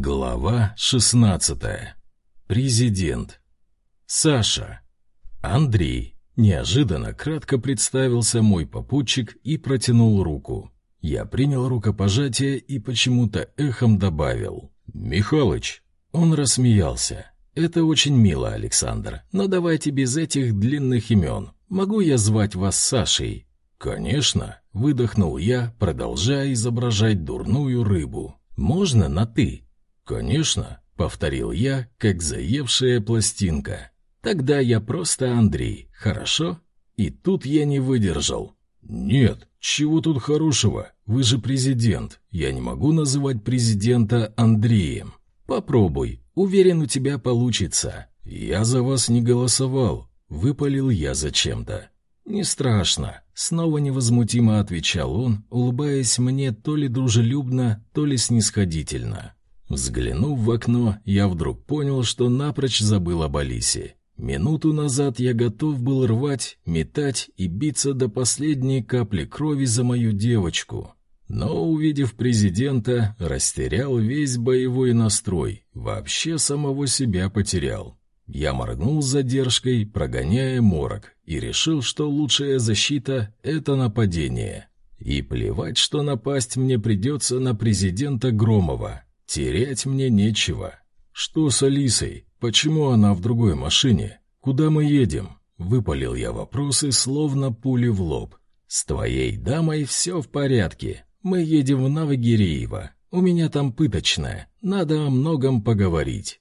Глава 16. Президент. Саша. Андрей. Неожиданно кратко представился мой попутчик и протянул руку. Я принял рукопожатие и почему-то эхом добавил «Михалыч». Он рассмеялся. «Это очень мило, Александр, но давайте без этих длинных имен. Могу я звать вас Сашей?» «Конечно», — выдохнул я, продолжая изображать дурную рыбу. «Можно на «ты»?» «Конечно», — повторил я, как заевшая пластинка. «Тогда я просто Андрей, хорошо?» И тут я не выдержал. «Нет, чего тут хорошего? Вы же президент. Я не могу называть президента Андреем. Попробуй, уверен, у тебя получится. Я за вас не голосовал», — выпалил я зачем-то. «Не страшно», — снова невозмутимо отвечал он, улыбаясь мне то ли дружелюбно, то ли снисходительно. Взглянув в окно, я вдруг понял, что напрочь забыл об Алисе. Минуту назад я готов был рвать, метать и биться до последней капли крови за мою девочку. Но, увидев президента, растерял весь боевой настрой, вообще самого себя потерял. Я моргнул с задержкой, прогоняя морок, и решил, что лучшая защита — это нападение. И плевать, что напасть мне придется на президента Громова. Терять мне нечего. Что с Алисой? Почему она в другой машине? Куда мы едем? Выпалил я вопросы, словно пули в лоб. С твоей дамой все в порядке. Мы едем в Новогиреево. У меня там пыточная. Надо о многом поговорить.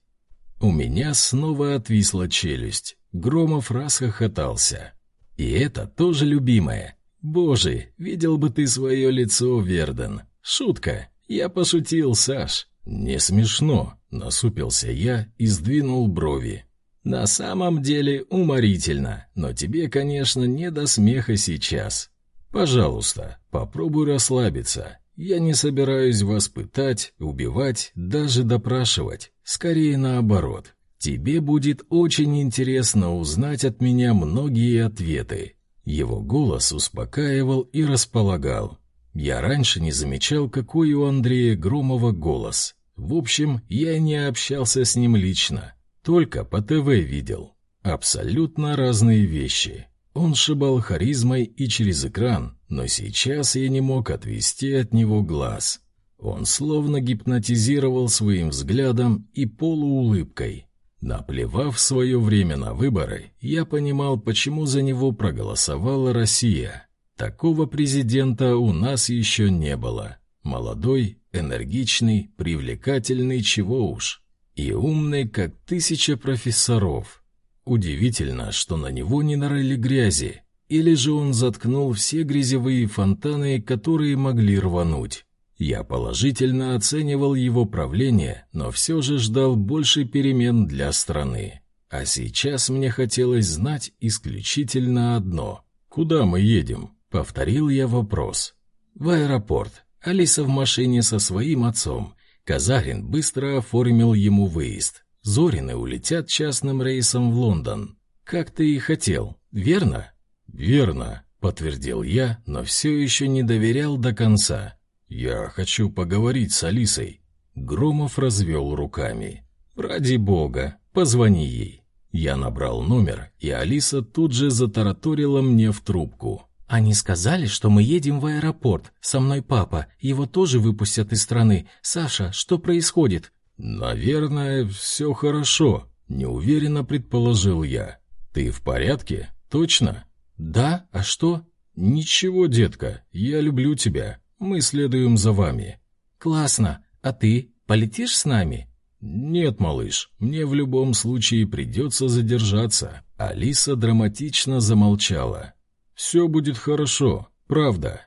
У меня снова отвисла челюсть. Громов расхохотался. И это тоже любимое. Боже, видел бы ты свое лицо, Верден. Шутка. Я пошутил, Саш. «Не смешно», — насупился я и сдвинул брови. «На самом деле уморительно, но тебе, конечно, не до смеха сейчас. Пожалуйста, попробуй расслабиться. Я не собираюсь вас пытать, убивать, даже допрашивать. Скорее наоборот. Тебе будет очень интересно узнать от меня многие ответы». Его голос успокаивал и располагал. Я раньше не замечал, какой у Андрея Громова голос. В общем, я не общался с ним лично, только по ТВ видел. Абсолютно разные вещи. Он шибал харизмой и через экран, но сейчас я не мог отвести от него глаз. Он словно гипнотизировал своим взглядом и полуулыбкой. Наплевав свое время на выборы, я понимал, почему за него проголосовала Россия. Такого президента у нас еще не было. Молодой, энергичный, привлекательный, чего уж. И умный, как тысяча профессоров. Удивительно, что на него не нарыли грязи. Или же он заткнул все грязевые фонтаны, которые могли рвануть. Я положительно оценивал его правление, но все же ждал больше перемен для страны. А сейчас мне хотелось знать исключительно одно. «Куда мы едем?» — повторил я вопрос. «В аэропорт», Алиса в машине со своим отцом. Казарин быстро оформил ему выезд. Зорины улетят частным рейсом в Лондон. Как ты и хотел, верно? Верно, подтвердил я, но все еще не доверял до конца. Я хочу поговорить с Алисой. Громов развел руками. Ради бога, позвони ей. Я набрал номер, и Алиса тут же затараторила мне в трубку. Они сказали, что мы едем в аэропорт. Со мной папа. Его тоже выпустят из страны. Саша, что происходит? Наверное, все хорошо, неуверенно предположил я. Ты в порядке? Точно? Да, а что? Ничего, детка. Я люблю тебя. Мы следуем за вами. Классно. А ты полетишь с нами? Нет, малыш. Мне в любом случае придется задержаться. Алиса драматично замолчала. «Все будет хорошо, правда».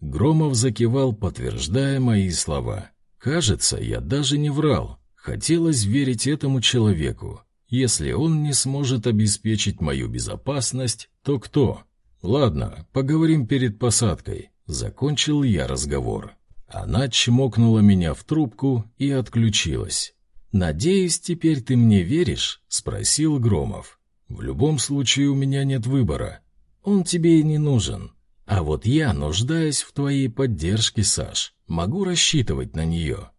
Громов закивал, подтверждая мои слова. «Кажется, я даже не врал. Хотелось верить этому человеку. Если он не сможет обеспечить мою безопасность, то кто? Ладно, поговорим перед посадкой». Закончил я разговор. Она чмокнула меня в трубку и отключилась. «Надеюсь, теперь ты мне веришь?» — спросил Громов. «В любом случае у меня нет выбора. Он тебе и не нужен. А вот я нуждаюсь в твоей поддержке, Саш. Могу рассчитывать на нее.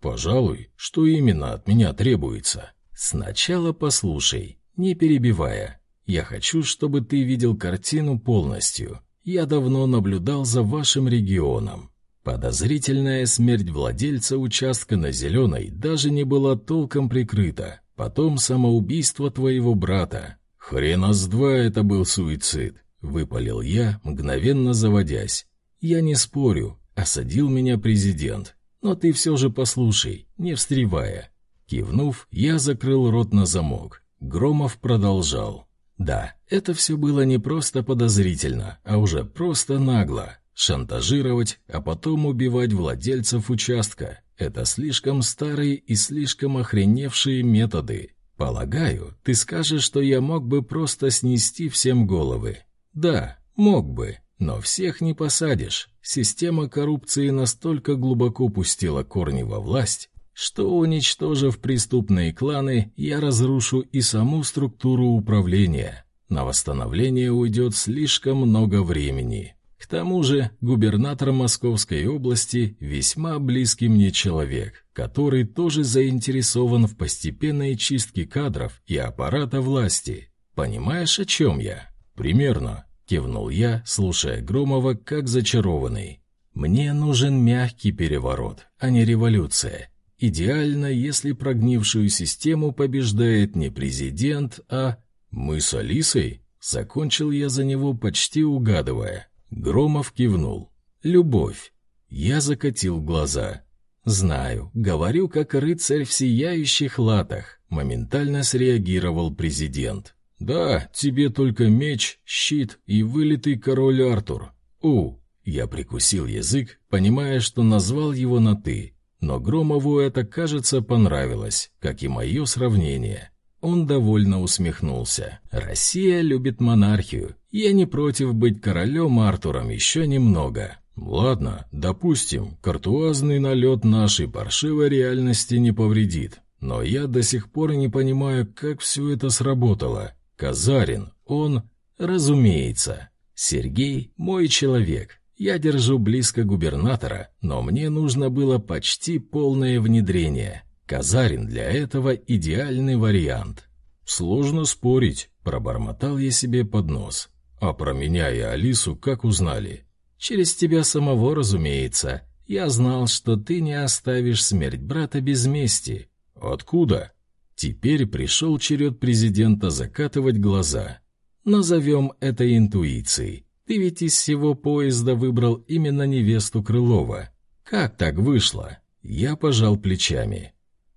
«Пожалуй, что именно от меня требуется?» «Сначала послушай, не перебивая. Я хочу, чтобы ты видел картину полностью. Я давно наблюдал за вашим регионом. Подозрительная смерть владельца участка на Зеленой даже не была толком прикрыта. Потом самоубийство твоего брата. Хрена с два это был суицид», — выпалил я, мгновенно заводясь. «Я не спорю, осадил меня президент. Но ты все же послушай, не встревая. Кивнув, я закрыл рот на замок. Громов продолжал. Да, это все было не просто подозрительно, а уже просто нагло. Шантажировать, а потом убивать владельцев участка – это слишком старые и слишком охреневшие методы. Полагаю, ты скажешь, что я мог бы просто снести всем головы. Да, мог бы, но всех не посадишь. Система коррупции настолько глубоко пустила корни во власть, что, уничтожив преступные кланы, я разрушу и саму структуру управления. На восстановление уйдет слишком много времени. К тому же губернатор Московской области весьма близкий мне человек, который тоже заинтересован в постепенной чистке кадров и аппарата власти. Понимаешь, о чем я? Примерно. Кивнул я, слушая Громова как зачарованный. Мне нужен мягкий переворот, а не революция. Идеально, если прогнившую систему побеждает не президент, а... Мы с Алисой? Закончил я за него, почти угадывая. Громов кивнул. Любовь. Я закатил глаза. Знаю, говорю как рыцарь в сияющих латах. Моментально среагировал президент. «Да, тебе только меч, щит и вылитый король Артур. У!» Я прикусил язык, понимая, что назвал его на «ты». Но Громову это, кажется, понравилось, как и мое сравнение. Он довольно усмехнулся. «Россия любит монархию. Я не против быть королем Артуром еще немного. Ладно, допустим, картуазный налет нашей паршивой реальности не повредит. Но я до сих пор не понимаю, как все это сработало. Казарин, он... Разумеется. Сергей — мой человек. Я держу близко губернатора, но мне нужно было почти полное внедрение. Казарин для этого идеальный вариант. Сложно спорить, пробормотал я себе под нос. А про меня и Алису как узнали? Через тебя самого, разумеется. Я знал, что ты не оставишь смерть брата без мести. Откуда? Теперь пришел черед президента закатывать глаза. Назовем это интуицией. Ты ведь из всего поезда выбрал именно невесту Крылова. Как так вышло? Я пожал плечами.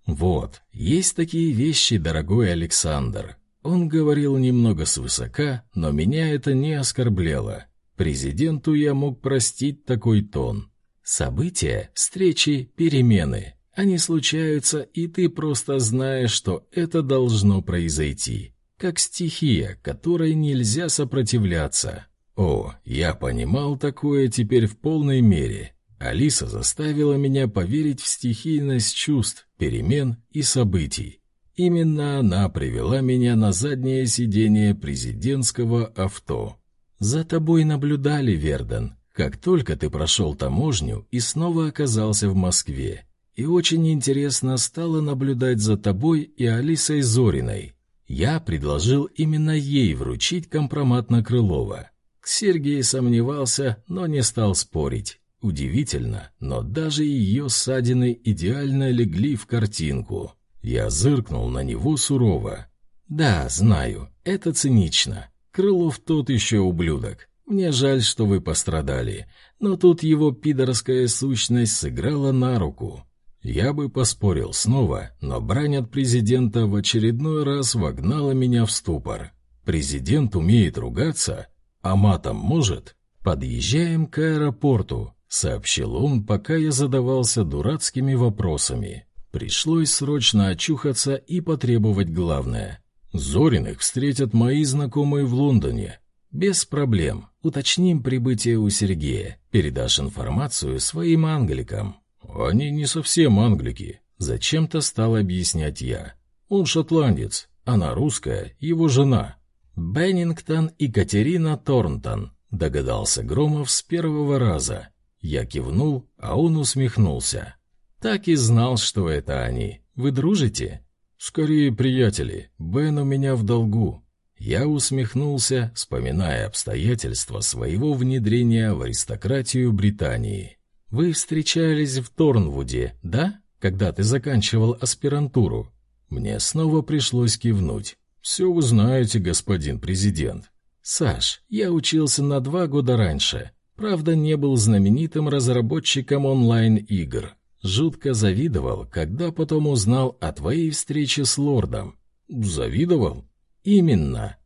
Вот, есть такие вещи, дорогой Александр. Он говорил немного свысока, но меня это не оскорбляло. Президенту я мог простить такой тон. События, встречи, перемены. Они случаются, и ты просто знаешь, что это должно произойти. Как стихия, которой нельзя сопротивляться. О, я понимал такое теперь в полной мере. Алиса заставила меня поверить в стихийность чувств, перемен и событий. Именно она привела меня на заднее сиденье президентского авто. За тобой наблюдали, Верден, как только ты прошел таможню и снова оказался в Москве и очень интересно стало наблюдать за тобой и Алисой Зориной. Я предложил именно ей вручить компромат на Крылова. Сергей сомневался, но не стал спорить. Удивительно, но даже ее ссадины идеально легли в картинку. Я зыркнул на него сурово. «Да, знаю, это цинично. Крылов тот еще ублюдок. Мне жаль, что вы пострадали, но тут его пидорская сущность сыграла на руку. Я бы поспорил снова, но брань от президента в очередной раз вогнала меня в ступор. Президент умеет ругаться, а матом может? Подъезжаем к аэропорту, сообщил он, пока я задавался дурацкими вопросами. Пришлось срочно очухаться и потребовать главное. Зориных встретят мои знакомые в Лондоне. Без проблем. Уточним прибытие у Сергея. Передашь информацию своим англикам. «Они не совсем англики», — зачем-то стал объяснять я. «Он шотландец, она русская, его жена». «Беннингтон и Катерина Торнтон», — догадался Громов с первого раза. Я кивнул, а он усмехнулся. Так и знал, что это они. Вы дружите? Скорее, приятели. Бен у меня в долгу. Я усмехнулся, вспоминая обстоятельства своего внедрения в аристократию Британии. Вы встречались в Торнвуде, да? Когда ты заканчивал аспирантуру? Мне снова пришлось кивнуть. «Все вы знаете, господин президент». «Саш, я учился на два года раньше. Правда, не был знаменитым разработчиком онлайн-игр. Жутко завидовал, когда потом узнал о твоей встрече с лордом». «Завидовал?» «Именно.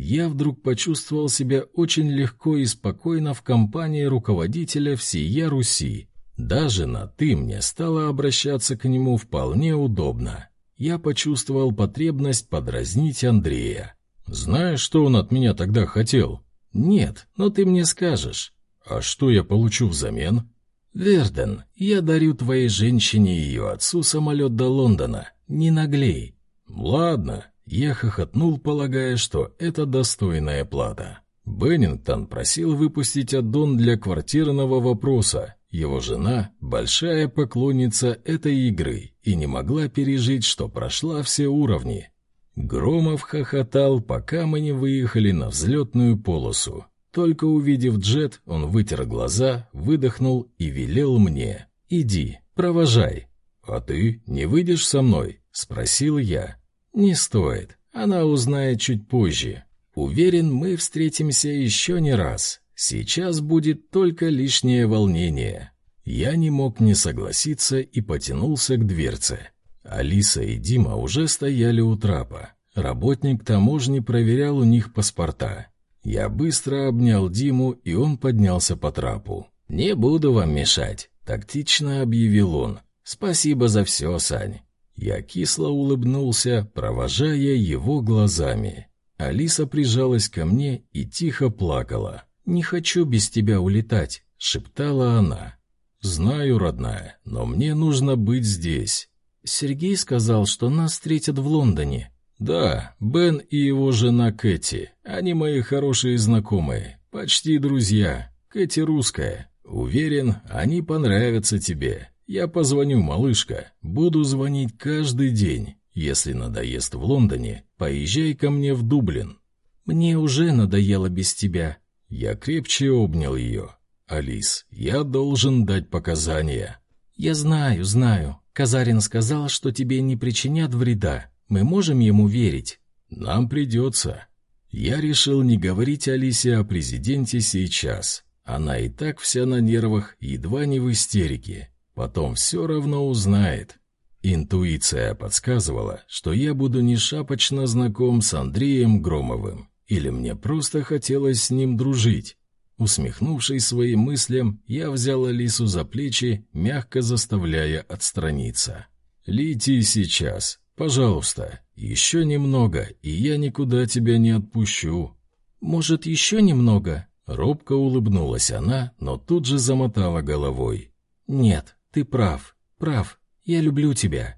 Я вдруг почувствовал себя очень легко и спокойно в компании руководителя всея Руси. Даже на «ты» мне стало обращаться к нему вполне удобно я почувствовал потребность подразнить Андрея. «Знаешь, что он от меня тогда хотел?» «Нет, но ты мне скажешь». «А что я получу взамен?» «Верден, я дарю твоей женщине и ее отцу самолет до Лондона. Не наглей». «Ладно», — я хохотнул, полагая, что это достойная плата. Беннингтон просил выпустить аддон для квартирного вопроса, его жена – большая поклонница этой игры и не могла пережить, что прошла все уровни. Громов хохотал, пока мы не выехали на взлетную полосу. Только увидев джет, он вытер глаза, выдохнул и велел мне. «Иди, провожай». «А ты не выйдешь со мной?» – спросил я. «Не стоит. Она узнает чуть позже. Уверен, мы встретимся еще не раз. Сейчас будет только лишнее волнение. Я не мог не согласиться и потянулся к дверце. Алиса и Дима уже стояли у трапа. Работник таможни проверял у них паспорта. Я быстро обнял Диму, и он поднялся по трапу. «Не буду вам мешать», — тактично объявил он. «Спасибо за все, Сань». Я кисло улыбнулся, провожая его глазами. Алиса прижалась ко мне и тихо плакала. «Не хочу без тебя улетать», — шептала она. «Знаю, родная, но мне нужно быть здесь». Сергей сказал, что нас встретят в Лондоне. «Да, Бен и его жена Кэти. Они мои хорошие знакомые, почти друзья. Кэти русская. Уверен, они понравятся тебе. Я позвоню, малышка. Буду звонить каждый день. Если надоест в Лондоне, поезжай ко мне в Дублин». «Мне уже надоело без тебя», я крепче обнял ее. «Алис, я должен дать показания». «Я знаю, знаю. Казарин сказал, что тебе не причинят вреда. Мы можем ему верить?» «Нам придется». Я решил не говорить Алисе о президенте сейчас. Она и так вся на нервах, едва не в истерике. Потом все равно узнает. Интуиция подсказывала, что я буду не шапочно знаком с Андреем Громовым. Или мне просто хотелось с ним дружить? Усмехнувшись своим мыслям, я взял Алису за плечи, мягко заставляя отстраниться. «Лети сейчас, пожалуйста, еще немного, и я никуда тебя не отпущу». «Может, еще немного?» Робко улыбнулась она, но тут же замотала головой. «Нет, ты прав, прав, я люблю тебя».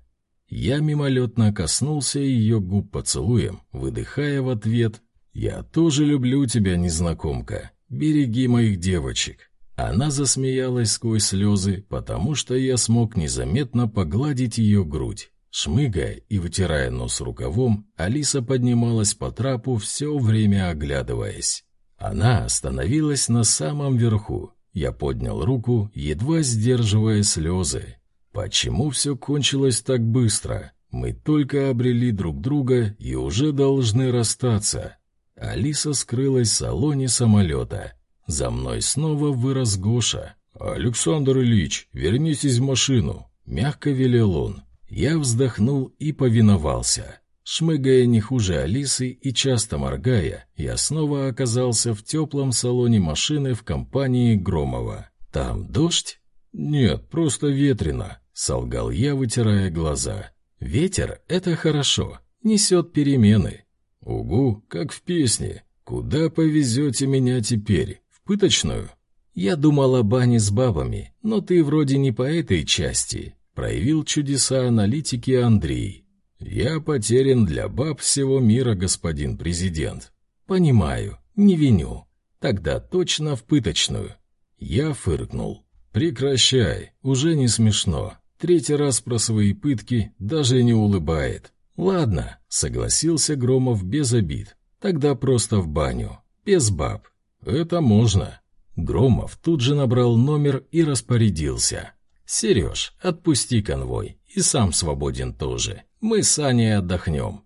Я мимолетно коснулся ее губ поцелуем, выдыхая в ответ «Я тоже люблю тебя, незнакомка. Береги моих девочек». Она засмеялась сквозь слезы, потому что я смог незаметно погладить ее грудь. Шмыгая и вытирая нос рукавом, Алиса поднималась по трапу, все время оглядываясь. Она остановилась на самом верху. Я поднял руку, едва сдерживая слезы. Почему все кончилось так быстро? Мы только обрели друг друга и уже должны расстаться. Алиса скрылась в салоне самолета. За мной снова вырос Гоша. «Александр Ильич, вернитесь в машину», — мягко велел он. Я вздохнул и повиновался. Шмыгая не хуже Алисы и часто моргая, я снова оказался в теплом салоне машины в компании Громова. «Там дождь?» «Нет, просто ветрено», — солгал я, вытирая глаза. «Ветер — это хорошо, несет перемены. «Угу, как в песне. Куда повезете меня теперь? В пыточную?» «Я думал о бане с бабами, но ты вроде не по этой части», — проявил чудеса аналитики Андрей. «Я потерян для баб всего мира, господин президент». «Понимаю, не виню. Тогда точно в пыточную». Я фыркнул. «Прекращай, уже не смешно. Третий раз про свои пытки даже не улыбает. Ладно, согласился Громов без обид. Тогда просто в баню, без баб. Это можно. Громов тут же набрал номер и распорядился. «Сереж, отпусти конвой, и сам свободен тоже. Мы с Аней отдохнем».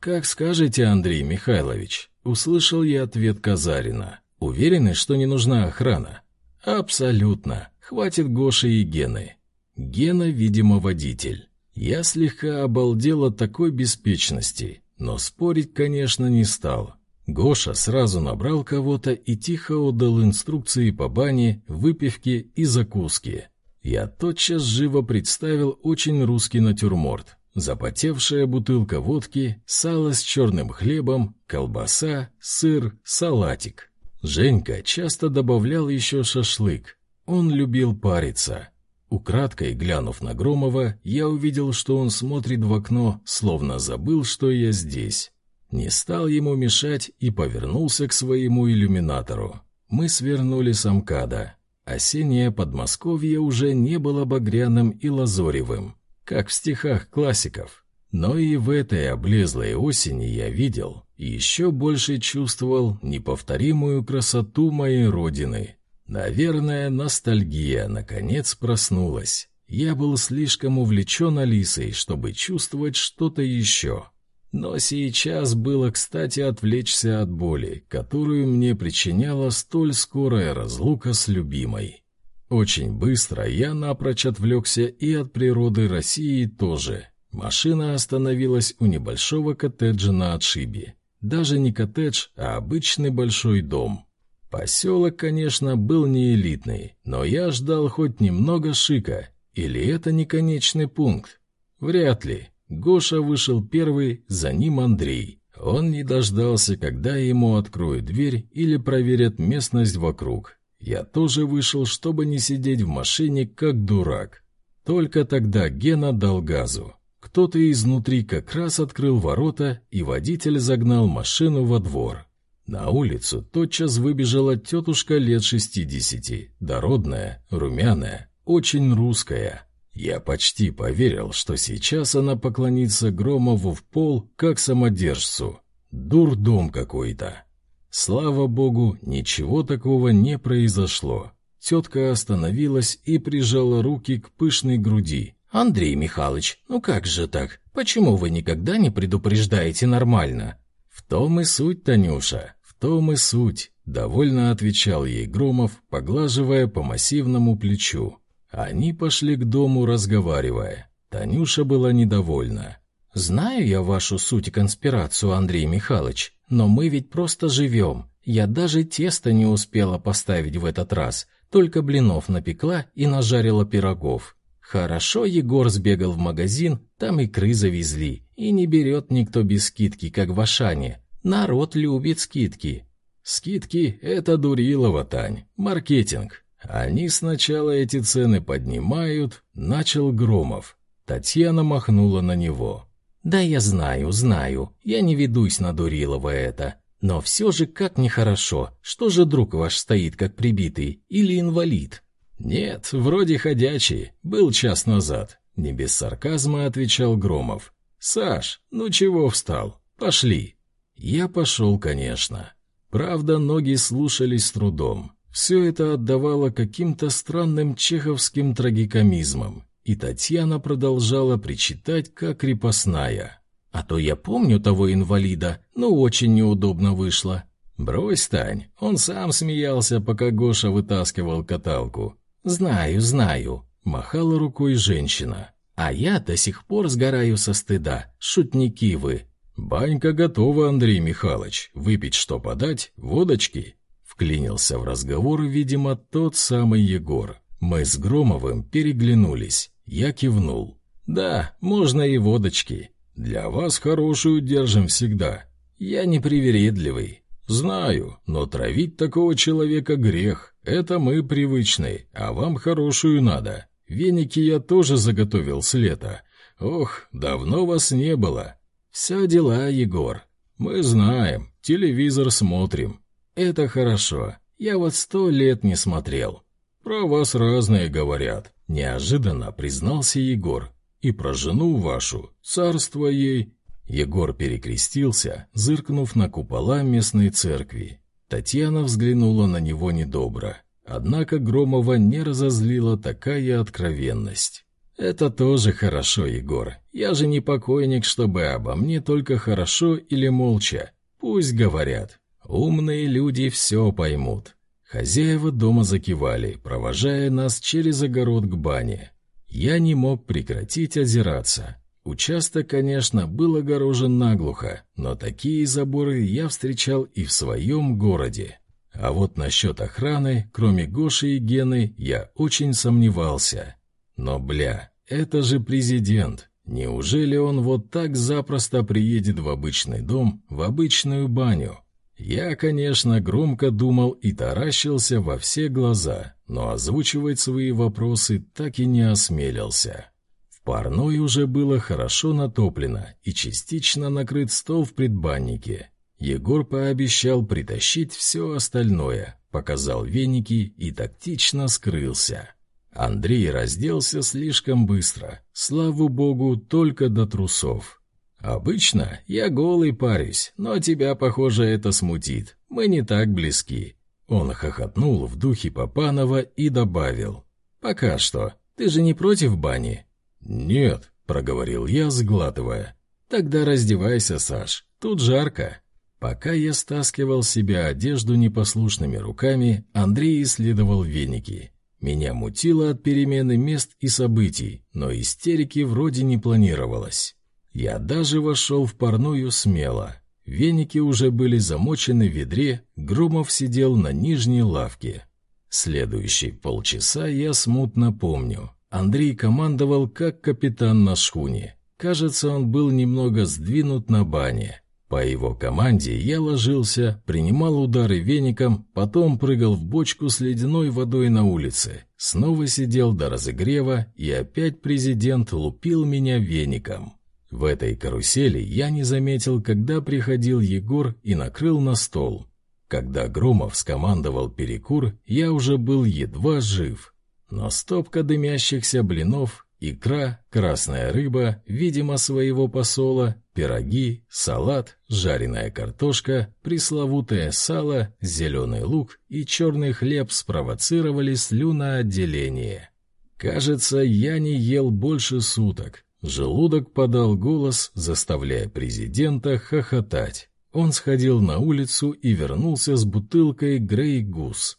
«Как скажете, Андрей Михайлович», — услышал я ответ Казарина. «Уверены, что не нужна охрана?» «Абсолютно. Хватит Гоши и Гены». Гена, видимо, водитель. Я слегка обалдел от такой беспечности, но спорить, конечно, не стал. Гоша сразу набрал кого-то и тихо отдал инструкции по бане, выпивке и закуске. Я тотчас живо представил очень русский натюрморт. Запотевшая бутылка водки, сало с черным хлебом, колбаса, сыр, салатик. Женька часто добавлял еще шашлык. Он любил париться. Украдкой глянув на Громова, я увидел, что он смотрит в окно, словно забыл, что я здесь. Не стал ему мешать и повернулся к своему иллюминатору. Мы свернули с Амкада. Осеннее Подмосковье уже не было багряным и лазоревым, как в стихах классиков. Но и в этой облезлой осени я видел и еще больше чувствовал неповторимую красоту моей родины. Наверное, ностальгия наконец проснулась. Я был слишком увлечен Алисой, чтобы чувствовать что-то еще. Но сейчас было кстати отвлечься от боли, которую мне причиняла столь скорая разлука с любимой. Очень быстро я напрочь отвлекся и от природы России тоже. Машина остановилась у небольшого коттеджа на отшибе. Даже не коттедж, а обычный большой дом. Поселок, конечно, был не элитный, но я ждал хоть немного шика. Или это не конечный пункт? Вряд ли. Гоша вышел первый, за ним Андрей. Он не дождался, когда ему откроют дверь или проверят местность вокруг. Я тоже вышел, чтобы не сидеть в машине как дурак. Только тогда Гена дал газу. Кто-то изнутри как раз открыл ворота, и водитель загнал машину во двор. На улицу тотчас выбежала тетушка лет шестидесяти, дородная, румяная, очень русская. Я почти поверил, что сейчас она поклонится Громову в пол, как самодержцу. Дурдом какой-то. Слава богу, ничего такого не произошло. Тетка остановилась и прижала руки к пышной груди. «Андрей Михайлович, ну как же так? Почему вы никогда не предупреждаете нормально?» «В том и суть, Танюша, в том и суть», — довольно отвечал ей Громов, поглаживая по массивному плечу. Они пошли к дому, разговаривая. Танюша была недовольна. «Знаю я вашу суть и конспирацию, Андрей Михайлович, но мы ведь просто живем. Я даже тесто не успела поставить в этот раз, только блинов напекла и нажарила пирогов. Хорошо Егор сбегал в магазин, там икры завезли, и не берет никто без скидки, как в Ашане. Народ любит скидки». «Скидки — это Дурилова, Тань, маркетинг. Они сначала эти цены поднимают, начал Громов. Татьяна махнула на него. Да я знаю, знаю. Я не ведусь на Дурилова это. Но все же как нехорошо. Что же друг ваш стоит как прибитый или инвалид? Нет, вроде ходячий. Был час назад. Не без сарказма отвечал Громов. Саш, ну чего встал? Пошли. Я пошел, конечно. Правда, ноги слушались с трудом. Все это отдавало каким-то странным чеховским трагикомизмом, и Татьяна продолжала причитать, как крепостная. «А то я помню того инвалида, но очень неудобно вышло». «Брось, Тань, он сам смеялся, пока Гоша вытаскивал каталку». «Знаю, знаю», — махала рукой женщина. «А я до сих пор сгораю со стыда. Шутники вы». «Банька готова, Андрей Михайлович. Выпить что подать? Водочки?» Вклинился в разговор, видимо, тот самый Егор. Мы с Громовым переглянулись. Я кивнул. «Да, можно и водочки. Для вас хорошую держим всегда. Я не привередливый. Знаю, но травить такого человека грех. Это мы привычные, а вам хорошую надо. Веники я тоже заготовил с лета. Ох, давно вас не было. Все дела, Егор. Мы знаем, телевизор смотрим. «Это хорошо. Я вот сто лет не смотрел. Про вас разные говорят. Неожиданно признался Егор. «И про жену вашу, царство ей...» Егор перекрестился, зыркнув на купола местной церкви. Татьяна взглянула на него недобро. Однако Громова не разозлила такая откровенность. «Это тоже хорошо, Егор. Я же не покойник, чтобы обо мне только хорошо или молча. Пусть говорят. Умные люди все поймут». Хозяева дома закивали, провожая нас через огород к бане. Я не мог прекратить озираться. Участок, конечно, был огорожен наглухо, но такие заборы я встречал и в своем городе. А вот насчет охраны, кроме Гоши и Гены, я очень сомневался. Но, бля, это же президент. Неужели он вот так запросто приедет в обычный дом, в обычную баню? Я, конечно, громко думал и таращился во все глаза, но озвучивать свои вопросы так и не осмелился. В парной уже было хорошо натоплено и частично накрыт стол в предбаннике. Егор пообещал притащить все остальное, показал веники и тактично скрылся. Андрей разделся слишком быстро, слава богу, только до трусов. «Обычно я голый парюсь, но тебя, похоже, это смутит. Мы не так близки». Он хохотнул в духе Папанова и добавил. «Пока что. Ты же не против бани?» «Нет», — проговорил я, сглатывая. «Тогда раздевайся, Саш. Тут жарко». Пока я стаскивал себе одежду непослушными руками, Андрей исследовал веники. Меня мутило от перемены мест и событий, но истерики вроде не планировалось. Я даже вошел в парную смело. Веники уже были замочены в ведре, Громов сидел на нижней лавке. Следующие полчаса я смутно помню. Андрей командовал как капитан на шхуне. Кажется, он был немного сдвинут на бане. По его команде я ложился, принимал удары веником, потом прыгал в бочку с ледяной водой на улице, снова сидел до разогрева, и опять президент лупил меня веником. В этой карусели я не заметил, когда приходил Егор и накрыл на стол. Когда Громов скомандовал перекур, я уже был едва жив. Но стопка дымящихся блинов, икра, красная рыба, видимо, своего посола, пироги, салат, жареная картошка, пресловутое сало, зеленый лук и черный хлеб спровоцировали слюноотделение. Кажется, я не ел больше суток, Желудок подал голос, заставляя президента хохотать. Он сходил на улицу и вернулся с бутылкой «Грей Гус».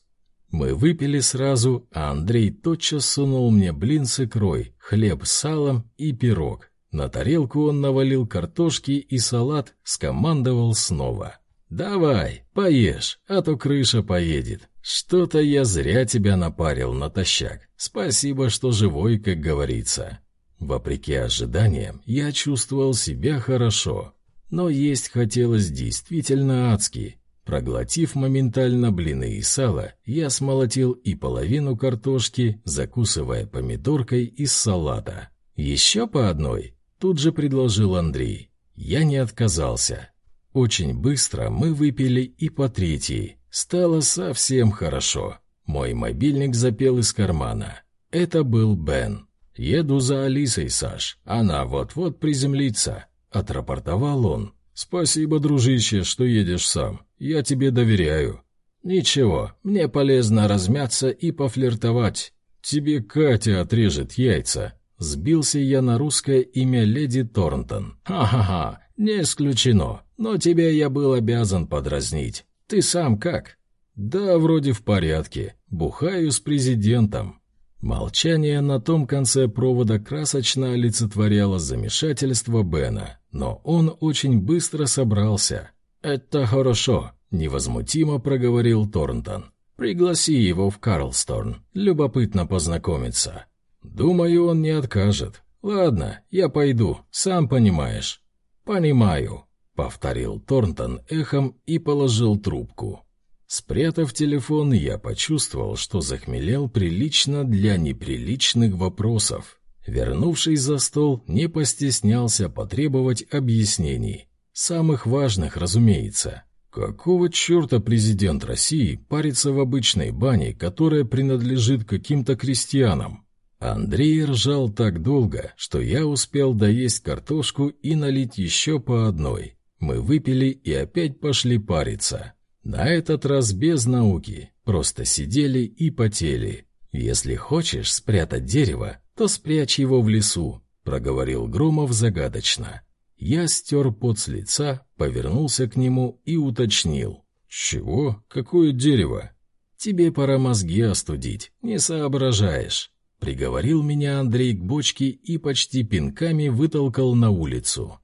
Мы выпили сразу, а Андрей тотчас сунул мне блин с икрой, хлеб с салом и пирог. На тарелку он навалил картошки и салат, скомандовал снова. «Давай, поешь, а то крыша поедет. Что-то я зря тебя напарил натощак. Спасибо, что живой, как говорится». Вопреки ожиданиям, я чувствовал себя хорошо, но есть хотелось действительно адски. Проглотив моментально блины и сало, я смолотил и половину картошки, закусывая помидоркой из салата. «Еще по одной?» — тут же предложил Андрей. Я не отказался. Очень быстро мы выпили и по третьей. Стало совсем хорошо. Мой мобильник запел из кармана. Это был Бен. «Еду за Алисой, Саш. Она вот-вот приземлится», — отрапортовал он. «Спасибо, дружище, что едешь сам. Я тебе доверяю». «Ничего, мне полезно размяться и пофлиртовать. Тебе Катя отрежет яйца». Сбился я на русское имя леди Торнтон. «Ха-ха-ха, не исключено, но тебе я был обязан подразнить. Ты сам как?» «Да, вроде в порядке. Бухаю с президентом». Молчание на том конце провода красочно олицетворяло замешательство Бена, но он очень быстро собрался. «Это хорошо», — невозмутимо проговорил Торнтон. «Пригласи его в Карлсторн. Любопытно познакомиться». «Думаю, он не откажет. Ладно, я пойду, сам понимаешь». «Понимаю», — повторил Торнтон эхом и положил трубку. Спрятав телефон, я почувствовал, что захмелел прилично для неприличных вопросов. Вернувшись за стол, не постеснялся потребовать объяснений. Самых важных, разумеется. Какого черта президент России парится в обычной бане, которая принадлежит каким-то крестьянам? Андрей ржал так долго, что я успел доесть картошку и налить еще по одной. Мы выпили и опять пошли париться. На этот раз без науки, просто сидели и потели. «Если хочешь спрятать дерево, то спрячь его в лесу», — проговорил Громов загадочно. Я стер пот с лица, повернулся к нему и уточнил. «Чего? Какое дерево?» «Тебе пора мозги остудить, не соображаешь». Приговорил меня Андрей к бочке и почти пинками вытолкал на улицу.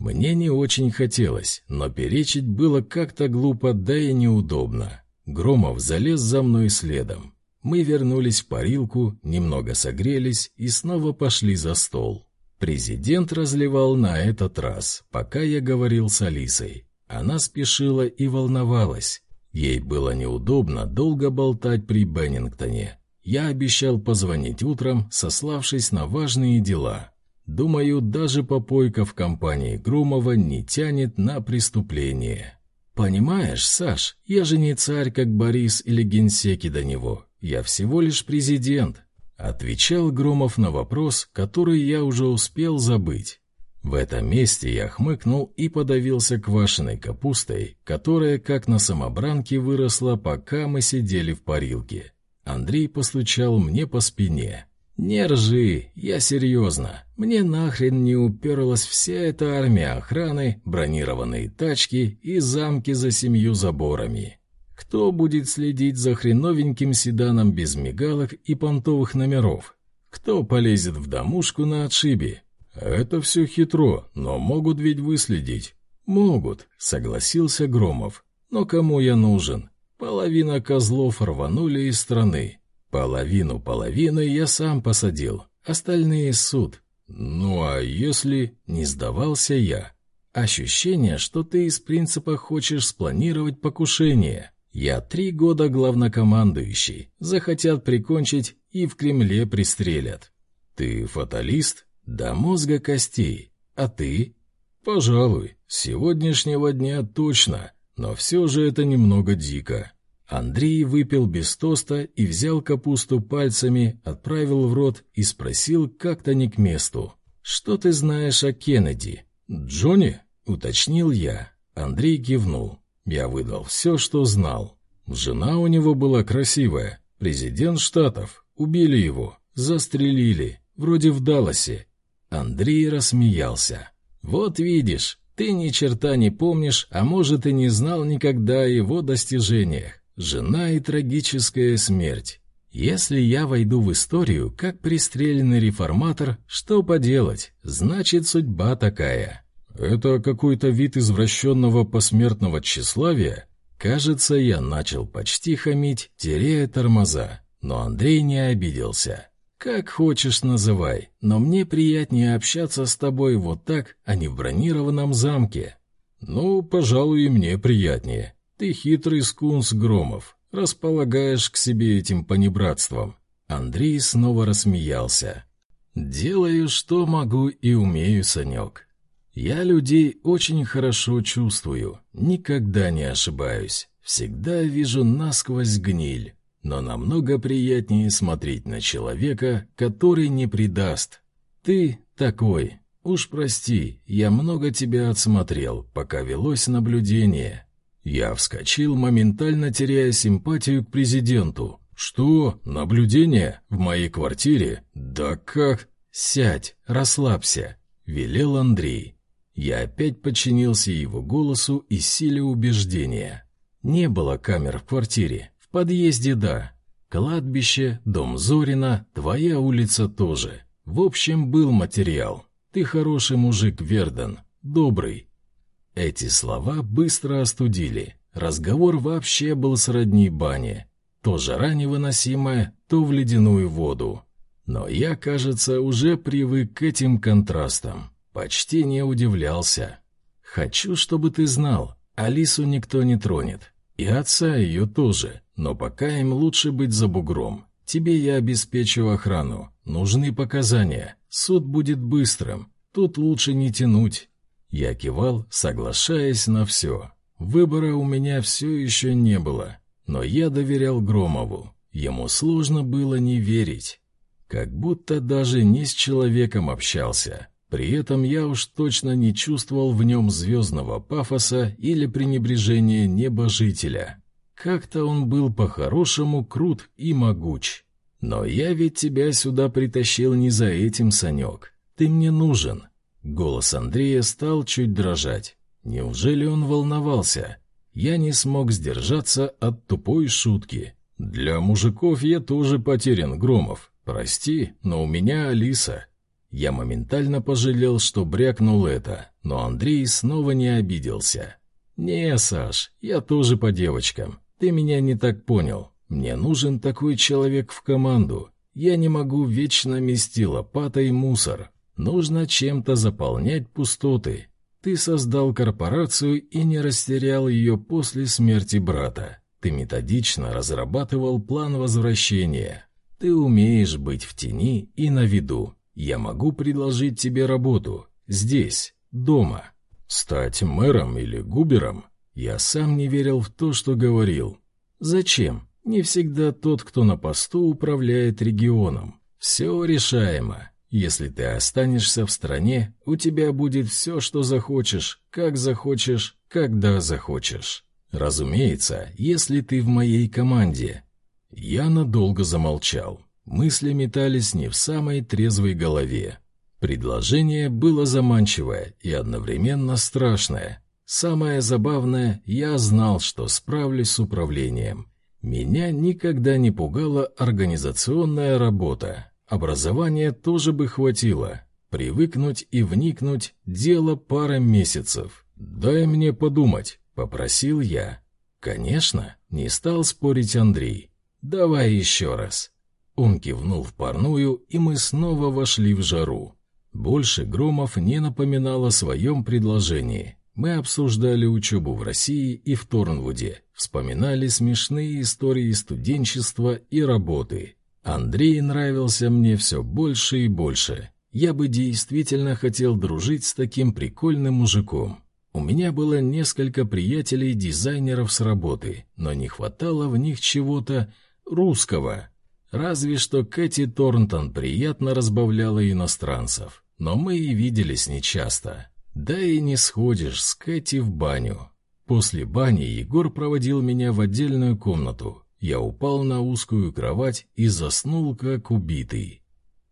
Мне не очень хотелось, но перечить было как-то глупо, да и неудобно. Громов залез за мной следом. Мы вернулись в парилку, немного согрелись и снова пошли за стол. Президент разливал на этот раз, пока я говорил с Алисой. Она спешила и волновалась. Ей было неудобно долго болтать при Беннингтоне. Я обещал позвонить утром, сославшись на важные дела. Думаю, даже попойка в компании Грумова не тянет на преступление. «Понимаешь, Саш, я же не царь, как Борис или генсеки до него. Я всего лишь президент», — отвечал Громов на вопрос, который я уже успел забыть. В этом месте я хмыкнул и подавился квашеной капустой, которая, как на самобранке, выросла, пока мы сидели в парилке. Андрей постучал мне по спине. «Не ржи, я серьезно. Мне нахрен не уперлась вся эта армия охраны, бронированные тачки и замки за семью заборами. Кто будет следить за хреновеньким седаном без мигалок и понтовых номеров? Кто полезет в домушку на отшибе? Это все хитро, но могут ведь выследить. Могут, согласился Громов. Но кому я нужен? Половина козлов рванули из страны. Половину половины я сам посадил, остальные суд. Ну а если не сдавался я? Ощущение, что ты из принципа хочешь спланировать покушение. Я три года главнокомандующий, захотят прикончить и в Кремле пристрелят. Ты фаталист? До мозга костей. А ты? Пожалуй, с сегодняшнего дня точно, но все же это немного дико. Андрей выпил без тоста и взял капусту пальцами, отправил в рот и спросил как-то не к месту. «Что ты знаешь о Кеннеди?» «Джонни?» — уточнил я. Андрей кивнул. Я выдал все, что знал. Жена у него была красивая. Президент Штатов. Убили его. Застрелили. Вроде в Далласе. Андрей рассмеялся. «Вот видишь, ты ни черта не помнишь, а может и не знал никогда о его достижениях. Жена и трагическая смерть. Если я войду в историю как пристреленный реформатор, что поделать, значит судьба такая. Это какой-то вид извращенного посмертного тщеславия? Кажется, я начал почти хамить, теряя тормоза, но Андрей не обиделся. Как хочешь называй, но мне приятнее общаться с тобой вот так, а не в бронированном замке. Ну, пожалуй, и мне приятнее. Ты хитрый скунс Громов, располагаешь к себе этим понебратством. Андрей снова рассмеялся. Делаю, что могу и умею, Санек. Я людей очень хорошо чувствую, никогда не ошибаюсь. Всегда вижу насквозь гниль, но намного приятнее смотреть на человека, который не предаст. Ты такой. Уж прости, я много тебя отсмотрел, пока велось наблюдение. Я вскочил, моментально теряя симпатию к президенту. «Что? Наблюдение? В моей квартире? Да как?» «Сядь, расслабься», — велел Андрей. Я опять подчинился его голосу и силе убеждения. Не было камер в квартире. В подъезде — да. Кладбище, дом Зорина, твоя улица тоже. В общем, был материал. Ты хороший мужик, Верден. Добрый. Эти слова быстро остудили. Разговор вообще был сродни бане. То жара невыносимая, то в ледяную воду. Но я, кажется, уже привык к этим контрастам. Почти не удивлялся. «Хочу, чтобы ты знал, Алису никто не тронет. И отца ее тоже. Но пока им лучше быть за бугром. Тебе я обеспечу охрану. Нужны показания. Суд будет быстрым. Тут лучше не тянуть. Я кивал, соглашаясь на все. Выбора у меня все еще не было, но я доверял Громову. Ему сложно было не верить. Как будто даже не с человеком общался. При этом я уж точно не чувствовал в нем звездного пафоса или пренебрежения небожителя. Как-то он был по-хорошему крут и могуч. Но я ведь тебя сюда притащил не за этим, Санек. Ты мне нужен. Голос Андрея стал чуть дрожать. Неужели он волновался? Я не смог сдержаться от тупой шутки. Для мужиков я тоже потерян, Громов. Прости, но у меня Алиса. Я моментально пожалел, что брякнул это, но Андрей снова не обиделся. «Не, Саш, я тоже по девочкам. Ты меня не так понял. Мне нужен такой человек в команду. Я не могу вечно мести лопатой мусор. Нужно чем-то заполнять пустоты. Ты создал корпорацию и не растерял ее после смерти брата. Ты методично разрабатывал план возвращения. Ты умеешь быть в тени и на виду. Я могу предложить тебе работу. Здесь, дома. Стать мэром или губером? Я сам не верил в то, что говорил. Зачем? Не всегда тот, кто на посту, управляет регионом. Все решаемо. Если ты останешься в стране, у тебя будет все, что захочешь, как захочешь, когда захочешь. Разумеется, если ты в моей команде. Я надолго замолчал. Мысли метались не в самой трезвой голове. Предложение было заманчивое и одновременно страшное. Самое забавное, я знал, что справлюсь с управлением. Меня никогда не пугала организационная работа. Образования тоже бы хватило. Привыкнуть и вникнуть — дело пара месяцев. «Дай мне подумать», — попросил я. «Конечно», — не стал спорить Андрей. «Давай еще раз». Он кивнул в парную, и мы снова вошли в жару. Больше Громов не напоминал о своем предложении. Мы обсуждали учебу в России и в Торнвуде, вспоминали смешные истории студенчества и работы. Андрей нравился мне все больше и больше. Я бы действительно хотел дружить с таким прикольным мужиком. У меня было несколько приятелей-дизайнеров с работы, но не хватало в них чего-то русского. Разве что Кэти Торнтон приятно разбавляла иностранцев, но мы и виделись нечасто. Да и не сходишь с Кэти в баню. После бани Егор проводил меня в отдельную комнату. Я упал на узкую кровать и заснул, как убитый.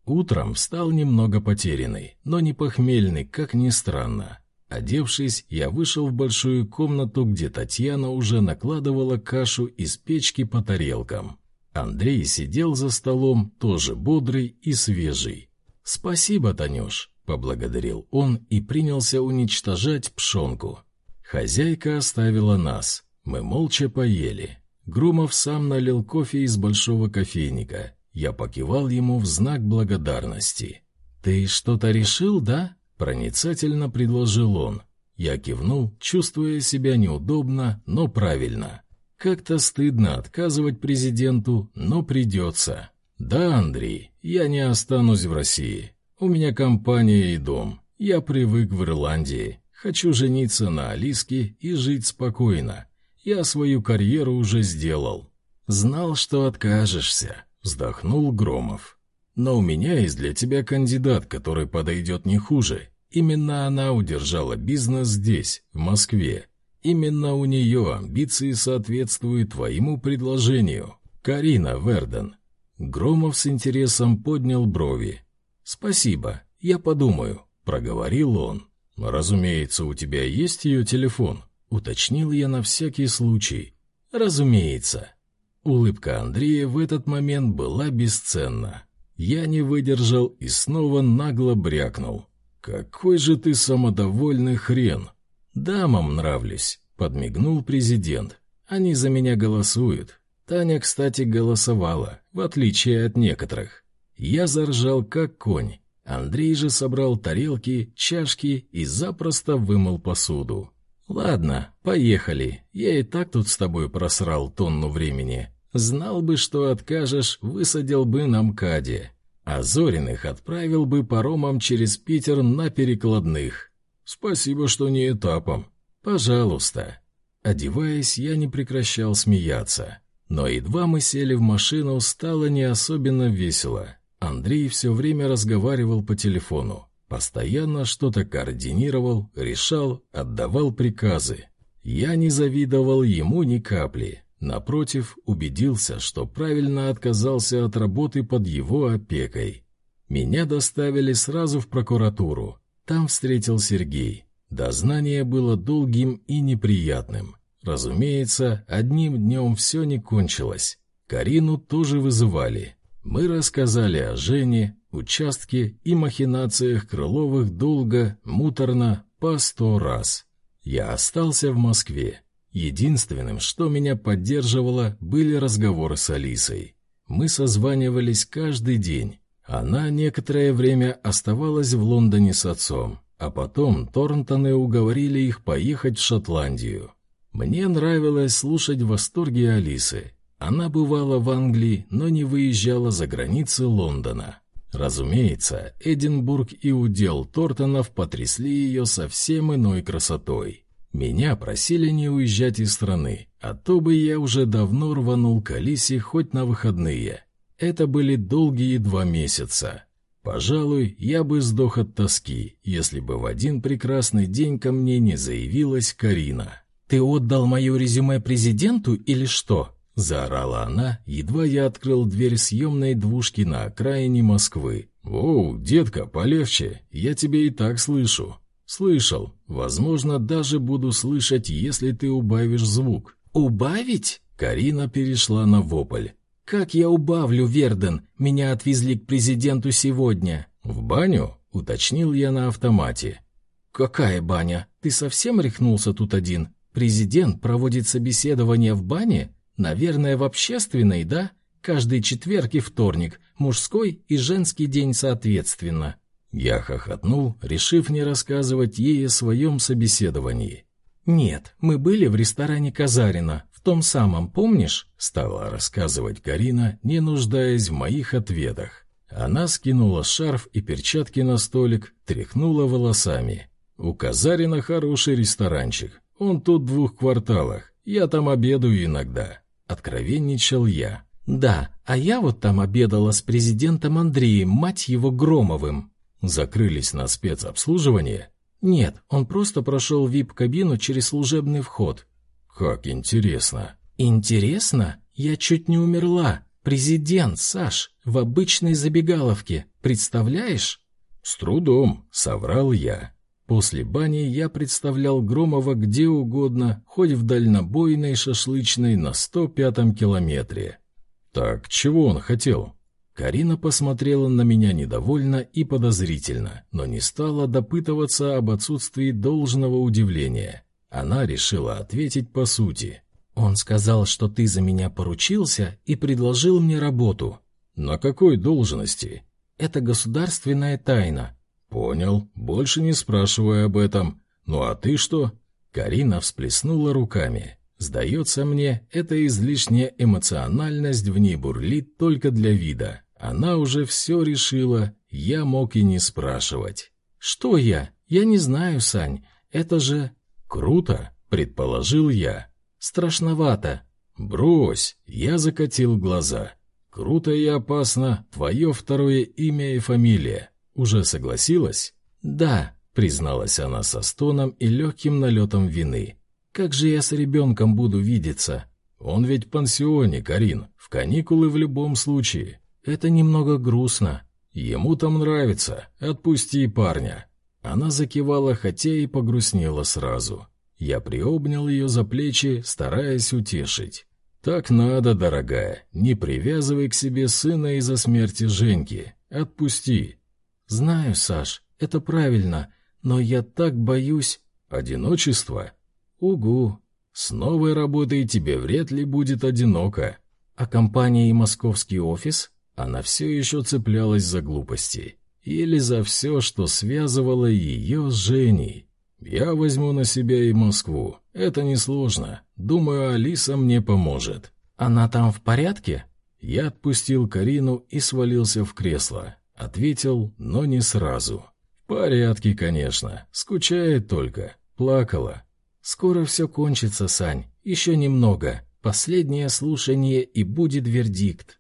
Утром встал немного потерянный, но не похмельный, как ни странно. Одевшись, я вышел в большую комнату, где Татьяна уже накладывала кашу из печки по тарелкам. Андрей сидел за столом, тоже бодрый и свежий. «Спасибо, Танюш», Поблагодарил он и принялся уничтожать пшенку. Хозяйка оставила нас. Мы молча поели. Грумов сам налил кофе из большого кофейника. Я покивал ему в знак благодарности. «Ты что-то решил, да?» — проницательно предложил он. Я кивнул, чувствуя себя неудобно, но правильно. Как-то стыдно отказывать президенту, но придется. «Да, Андрей, я не останусь в России. У меня компания и дом. Я привык в Ирландии. Хочу жениться на Алиске и жить спокойно. Я свою карьеру уже сделал. Знал, что откажешься, вздохнул Громов. Но у меня есть для тебя кандидат, который подойдет не хуже. Именно она удержала бизнес здесь, в Москве. Именно у нее амбиции соответствуют твоему предложению. Карина Верден. Громов с интересом поднял брови. «Спасибо, я подумаю», — проговорил он. «Разумеется, у тебя есть ее телефон?» — уточнил я на всякий случай. «Разумеется». Улыбка Андрея в этот момент была бесценна. Я не выдержал и снова нагло брякнул. «Какой же ты самодовольный хрен!» «Дамам нравлюсь», — подмигнул президент. «Они за меня голосуют. Таня, кстати, голосовала, в отличие от некоторых. Я заржал, как конь. Андрей же собрал тарелки, чашки и запросто вымыл посуду. «Ладно, поехали. Я и так тут с тобой просрал тонну времени. Знал бы, что откажешь, высадил бы на МКАДе. А Зориных отправил бы паромом через Питер на перекладных. Спасибо, что не этапом. Пожалуйста». Одеваясь, я не прекращал смеяться. Но едва мы сели в машину, стало не особенно весело. Андрей все время разговаривал по телефону. Постоянно что-то координировал, решал, отдавал приказы. Я не завидовал ему ни капли. Напротив, убедился, что правильно отказался от работы под его опекой. Меня доставили сразу в прокуратуру. Там встретил Сергей. Дознание было долгим и неприятным. Разумеется, одним днем все не кончилось. Карину тоже вызывали. Мы рассказали о Жене, участке и махинациях Крыловых долго, муторно, по сто раз. Я остался в Москве. Единственным, что меня поддерживало, были разговоры с Алисой. Мы созванивались каждый день. Она некоторое время оставалась в Лондоне с отцом, а потом Торнтоны уговорили их поехать в Шотландию. Мне нравилось слушать восторги Алисы. Она бывала в Англии, но не выезжала за границы Лондона. Разумеется, Эдинбург и удел Тортонов потрясли ее совсем иной красотой. Меня просили не уезжать из страны, а то бы я уже давно рванул к Алисе хоть на выходные. Это были долгие два месяца. Пожалуй, я бы сдох от тоски, если бы в один прекрасный день ко мне не заявилась Карина. «Ты отдал мое резюме президенту или что?» Заорала она, едва я открыл дверь съемной двушки на окраине Москвы. «Оу, детка, полегче, я тебя и так слышу». «Слышал. Возможно, даже буду слышать, если ты убавишь звук». «Убавить?» Карина перешла на вопль. «Как я убавлю, Верден? Меня отвезли к президенту сегодня». «В баню?» — уточнил я на автомате. «Какая баня? Ты совсем рехнулся тут один? Президент проводит собеседование в бане? Наверное, в общественной, да? Каждый четверг и вторник, мужской и женский день соответственно. Я хохотнул, решив не рассказывать ей о своем собеседовании. «Нет, мы были в ресторане Казарина, в том самом, помнишь?» Стала рассказывать Карина, не нуждаясь в моих ответах. Она скинула шарф и перчатки на столик, тряхнула волосами. «У Казарина хороший ресторанчик. Он тут в двух кварталах. Я там обедаю иногда. Откровенничал я. «Да, а я вот там обедала с президентом Андреем, мать его, Громовым». «Закрылись на спецобслуживание?» «Нет, он просто прошел вип-кабину через служебный вход». «Как интересно». «Интересно? Я чуть не умерла. Президент, Саш, в обычной забегаловке. Представляешь?» «С трудом», — соврал я. После бани я представлял Громова где угодно, хоть в дальнобойной шашлычной на 105-м километре. Так, чего он хотел? Карина посмотрела на меня недовольно и подозрительно, но не стала допытываться об отсутствии должного удивления. Она решила ответить по сути. «Он сказал, что ты за меня поручился и предложил мне работу». «На какой должности?» «Это государственная тайна. «Понял. Больше не спрашивай об этом. Ну а ты что?» Карина всплеснула руками. «Сдается мне, эта излишняя эмоциональность в ней бурлит только для вида. Она уже все решила, я мог и не спрашивать». «Что я? Я не знаю, Сань. Это же...» «Круто», — предположил я. «Страшновато». «Брось!» — я закатил глаза. «Круто и опасно. Твое второе имя и фамилия. «Уже согласилась?» «Да», — призналась она со стоном и легким налетом вины. «Как же я с ребенком буду видеться?» «Он ведь в пансионе, Карин, в каникулы в любом случае. Это немного грустно. Ему там нравится. Отпусти парня». Она закивала, хотя и погрустнела сразу. Я приобнял ее за плечи, стараясь утешить. «Так надо, дорогая, не привязывай к себе сына из-за смерти Женьки. Отпусти. «Знаю, Саш, это правильно, но я так боюсь...» «Одиночество?» «Угу. С новой работой тебе вряд ли будет одиноко. А компания и московский офис?» Она все еще цеплялась за глупости. Или за все, что связывало ее с Женей. «Я возьму на себя и Москву. Это несложно. Думаю, Алиса мне поможет». «Она там в порядке?» Я отпустил Карину и свалился в кресло. Ответил, но не сразу. «В порядке, конечно. Скучает только. Плакала». «Скоро все кончится, Сань. Еще немного. Последнее слушание и будет вердикт».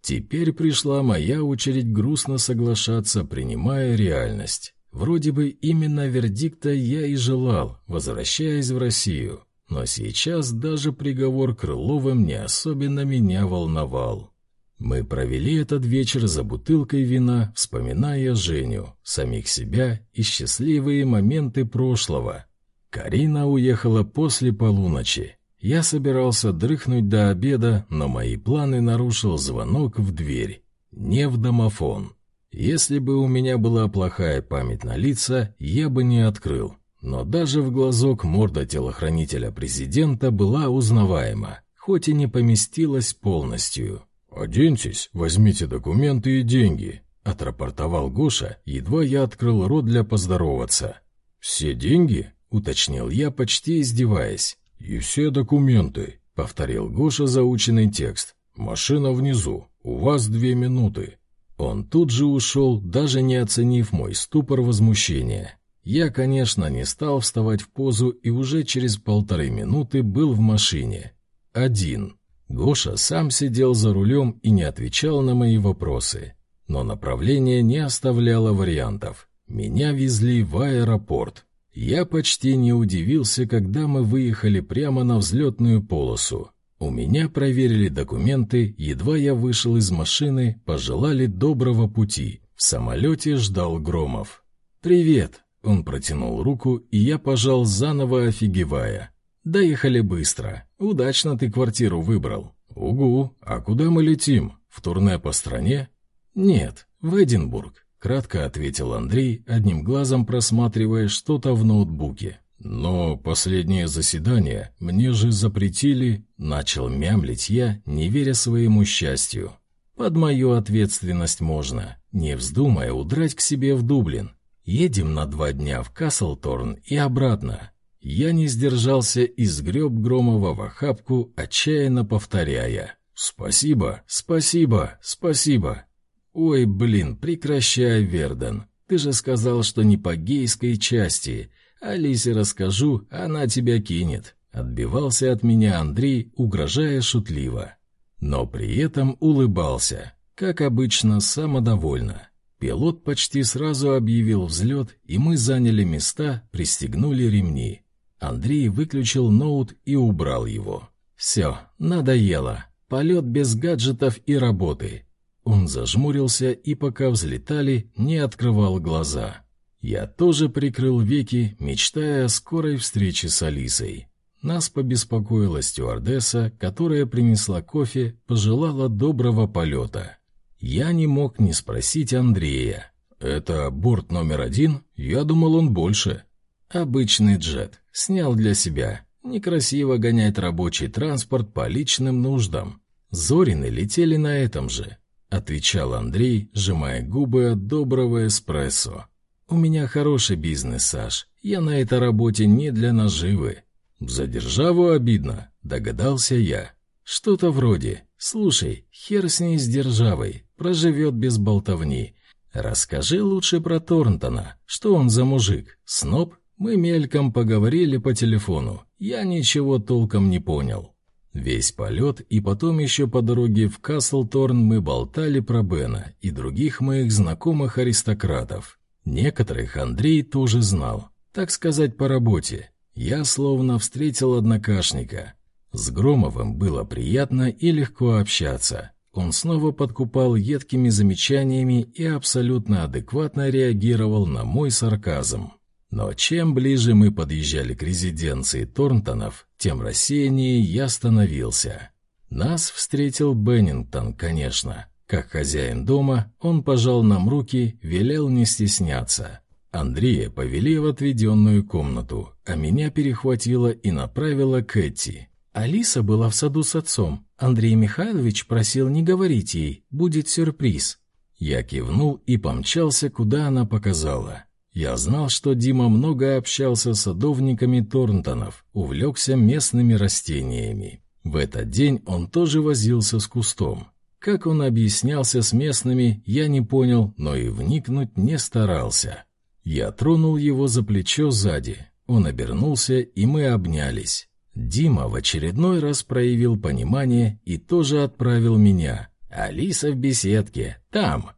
Теперь пришла моя очередь грустно соглашаться, принимая реальность. Вроде бы именно вердикта я и желал, возвращаясь в Россию. Но сейчас даже приговор Крыловым не особенно меня волновал. Мы провели этот вечер за бутылкой вина, вспоминая Женю, самих себя и счастливые моменты прошлого. Карина уехала после полуночи, я собирался дрыхнуть до обеда, но мои планы нарушил звонок в дверь. Не в домофон. Если бы у меня была плохая память на лица, я бы не открыл. Но даже в глазок морда телохранителя президента была узнаваема, хоть и не поместилась полностью. «Оденьтесь, возьмите документы и деньги», — отрапортовал Гоша, едва я открыл рот для поздороваться. «Все деньги?» — уточнил я, почти издеваясь. «И все документы», — повторил Гоша заученный текст. «Машина внизу. У вас две минуты». Он тут же ушел, даже не оценив мой ступор возмущения. Я, конечно, не стал вставать в позу и уже через полторы минуты был в машине. Один. Гоша сам сидел за рулем и не отвечал на мои вопросы. Но направление не оставляло вариантов. Меня везли в аэропорт. Я почти не удивился, когда мы выехали прямо на взлетную полосу. У меня проверили документы, едва я вышел из машины, пожелали доброго пути. В самолете ждал Громов. «Привет!» Он протянул руку, и я пожал заново, офигевая. «Доехали быстро. Удачно ты квартиру выбрал». «Угу. А куда мы летим? В турне по стране?» «Нет, в Эдинбург. Кратко ответил Андрей, одним глазом просматривая что-то в ноутбуке. «Но последнее заседание мне же запретили...» Начал мямлить я, не веря своему счастью. «Под мою ответственность можно, не вздумая удрать к себе в Дублин. Едем на два дня в Каслторн и обратно». Я не сдержался и сгреб Громова в охапку, отчаянно повторяя. «Спасибо, спасибо, спасибо». «Ой, блин, прекращай, Верден. Ты же сказал, что не по гейской части. Алисе расскажу, она тебя кинет». Отбивался от меня Андрей, угрожая шутливо. Но при этом улыбался, как обычно, самодовольно. Пилот почти сразу объявил взлет, и мы заняли места, пристегнули ремни. Андрей выключил ноут и убрал его. «Все, надоело. Полет без гаджетов и работы. Он зажмурился и, пока взлетали, не открывал глаза. Я тоже прикрыл веки, мечтая о скорой встрече с Алисой. Нас побеспокоила стюардесса, которая принесла кофе, пожелала доброго полета. Я не мог не спросить Андрея. «Это борт номер один? Я думал, он больше». «Обычный джет. Снял для себя. Некрасиво гонять рабочий транспорт по личным нуждам. Зорины летели на этом же. — отвечал Андрей, сжимая губы от доброго эспрессо. «У меня хороший бизнес, Саш. Я на этой работе не для наживы». «За державу обидно», — догадался я. «Что-то вроде. Слушай, хер с ней с державой. Проживет без болтовни. Расскажи лучше про Торнтона. Что он за мужик? Сноб? Мы мельком поговорили по телефону. Я ничего толком не понял». Весь полет и потом еще по дороге в Каслторн мы болтали про Бена и других моих знакомых аристократов. Некоторых Андрей тоже знал, так сказать, по работе. Я словно встретил однокашника. С Громовым было приятно и легко общаться. Он снова подкупал едкими замечаниями и абсолютно адекватно реагировал на мой сарказм. Но чем ближе мы подъезжали к резиденции Торнтонов, тем рассеяннее я становился. Нас встретил Беннингтон, конечно. Как хозяин дома, он пожал нам руки, велел не стесняться. Андрея повели в отведенную комнату, а меня перехватила и направила Кэти. Алиса была в саду с отцом. Андрей Михайлович просил не говорить ей, будет сюрприз. Я кивнул и помчался, куда она показала. Я знал, что Дима много общался с садовниками Торнтонов, увлекся местными растениями. В этот день он тоже возился с кустом. Как он объяснялся с местными, я не понял, но и вникнуть не старался. Я тронул его за плечо сзади. Он обернулся, и мы обнялись. Дима в очередной раз проявил понимание и тоже отправил меня, Алиса в беседке, там».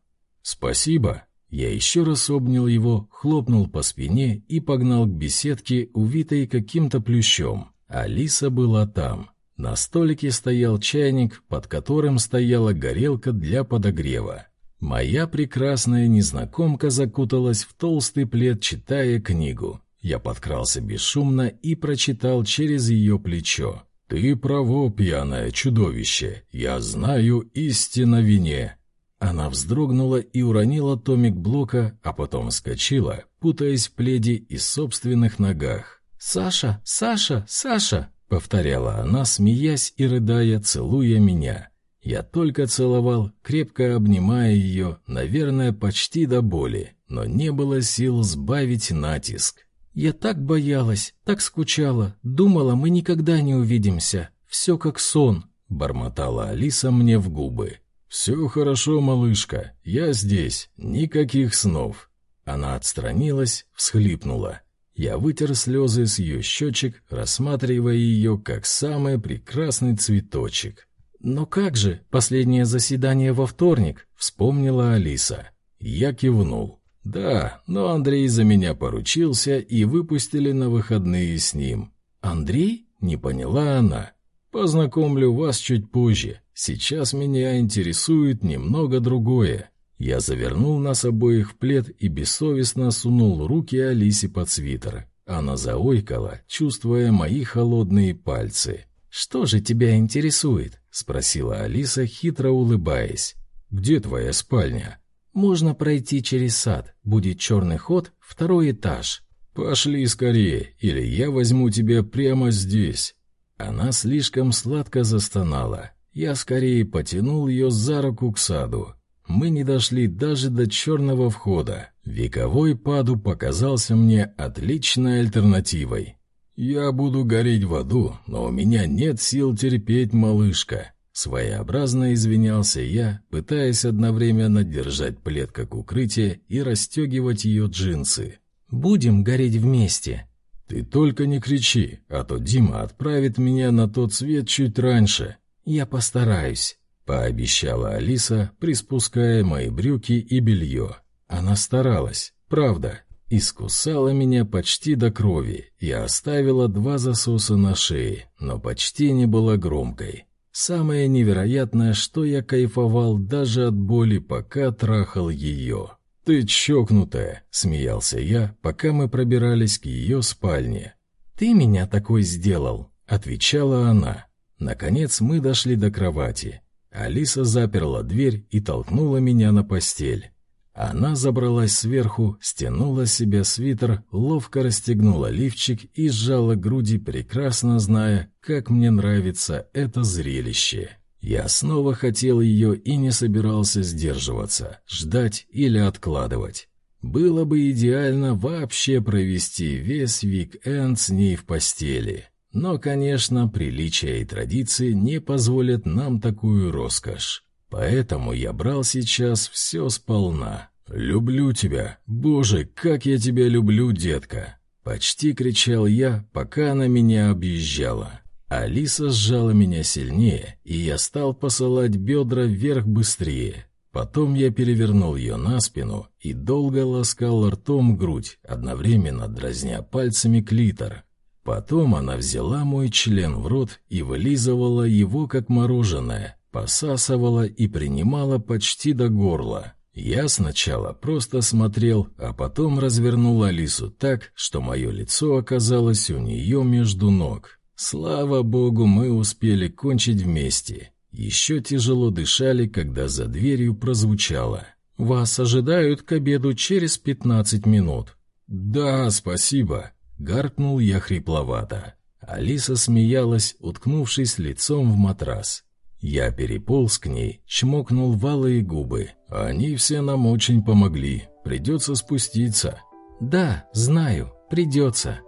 «Спасибо». Я еще раз обнял его, хлопнул по спине и погнал к беседке, увитой каким-то плющом. Алиса была там. На столике стоял чайник, под которым стояла горелка для подогрева. Моя прекрасная незнакомка закуталась в толстый плед, читая книгу. Я подкрался бесшумно и прочитал через ее плечо. «Ты право, пьяное чудовище, я знаю истинно вине». Она вздрогнула и уронила томик блока, а потом вскочила, путаясь в пледе и собственных ногах. «Саша! Саша! Саша!» — повторяла она, смеясь и рыдая, целуя меня. Я только целовал, крепко обнимая ее, наверное, почти до боли, но не было сил сбавить натиск. «Я так боялась, так скучала, думала, мы никогда не увидимся. Все как сон», — бормотала Алиса мне в губы. «Все хорошо, малышка, я здесь, никаких снов». Она отстранилась, всхлипнула. Я вытер слезы с ее щечек, рассматривая ее как самый прекрасный цветочек. «Но как же, последнее заседание во вторник», — вспомнила Алиса. Я кивнул. «Да, но Андрей за меня поручился и выпустили на выходные с ним». «Андрей?» — не поняла она. «Познакомлю вас чуть позже. Сейчас меня интересует немного другое». Я завернул нас обоих в плед и бессовестно сунул руки Алисе под свитер. Она заойкала, чувствуя мои холодные пальцы. «Что же тебя интересует?» — спросила Алиса, хитро улыбаясь. «Где твоя спальня?» «Можно пройти через сад. Будет черный ход, второй этаж». «Пошли скорее, или я возьму тебя прямо здесь». Она слишком сладко застонала. Я скорее потянул ее за руку к саду. Мы не дошли даже до черного входа. Вековой паду показался мне отличной альтернативой. «Я буду гореть в аду, но у меня нет сил терпеть, малышка». Своеобразно извинялся я, пытаясь одновременно держать плед как укрытие и расстегивать ее джинсы. «Будем гореть вместе». «Ты только не кричи, а то Дима отправит меня на тот свет чуть раньше». «Я постараюсь», — пообещала Алиса, приспуская мои брюки и белье. Она старалась, правда, Искусала меня почти до крови и оставила два засоса на шее, но почти не была громкой. Самое невероятное, что я кайфовал даже от боли, пока трахал ее. «Ты чокнутая!» — смеялся я, пока мы пробирались к ее спальне. «Ты меня такой сделал!» — отвечала она. Наконец мы дошли до кровати. Алиса заперла дверь и толкнула меня на постель. Она забралась сверху, стянула себе свитер, ловко расстегнула лифчик и сжала груди, прекрасно зная, как мне нравится это зрелище. Я снова хотел ее и не собирался сдерживаться, ждать или откладывать. Было бы идеально вообще провести весь уик-энд с ней в постели. Но, конечно, приличия и традиции не позволят нам такую роскошь. Поэтому я брал сейчас все сполна. «Люблю тебя! Боже, как я тебя люблю, детка!» Почти кричал я, пока она меня объезжала. Алиса сжала меня сильнее, и я стал посылать бедра вверх быстрее. Потом я перевернул ее на спину и долго ласкал ртом грудь, одновременно дразня пальцами клитор. Потом она взяла мой член в рот и вылизывала его как мороженое, посасывала и принимала почти до горла. Я сначала просто смотрел, а потом развернул Алису так, что мое лицо оказалось у нее между ног. Слава богу, мы успели кончить вместе. Еще тяжело дышали, когда за дверью прозвучало. «Вас ожидают к обеду через пятнадцать минут». «Да, спасибо», — гаркнул я хрипловато. Алиса смеялась, уткнувшись лицом в матрас. Я переполз к ней, чмокнул валые губы. Они все нам очень помогли. Придется спуститься. Да, знаю, придется.